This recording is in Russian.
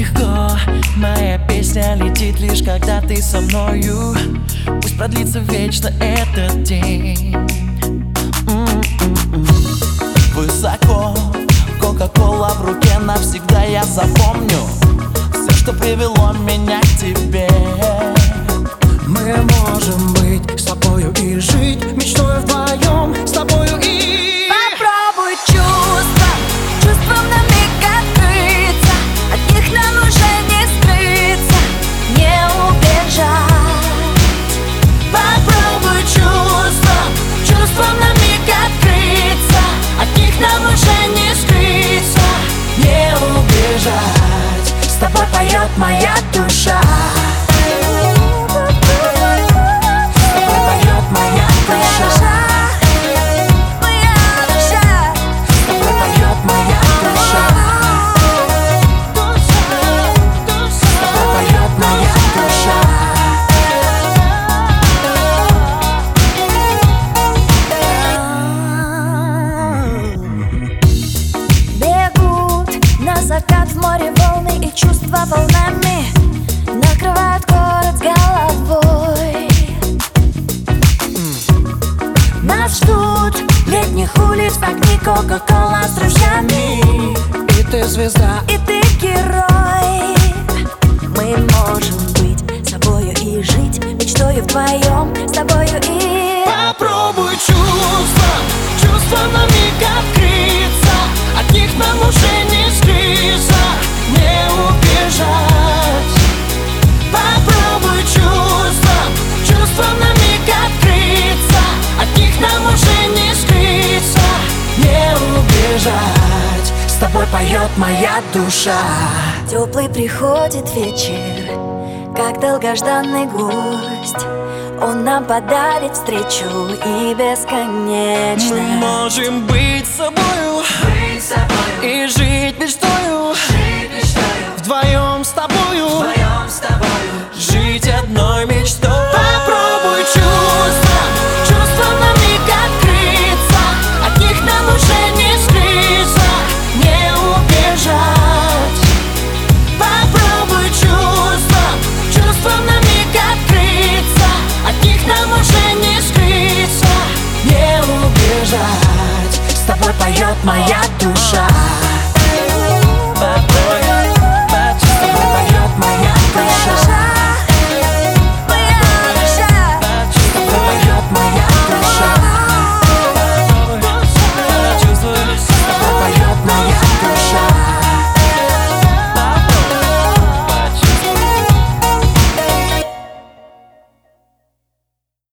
легко. Моя песня летит лишь когда ты со мною. Пусть продлится вечно этот день. Высоко, кока-кола в руке навсегда я запомню. Все, что привело меня к тебе закат в море волны и чувства волнами Накрывают город головой. Нас ждут летних улиц огни Кока-кола с друзьями. И ты звезда. И ты герой поет моя душа. Теплый приходит вечер, как долгожданный гость. Он нам подарит встречу и бесконечно. Мы можем быть собою, И жить мечтою, Вдвоем с тобою, Жить одной мечтой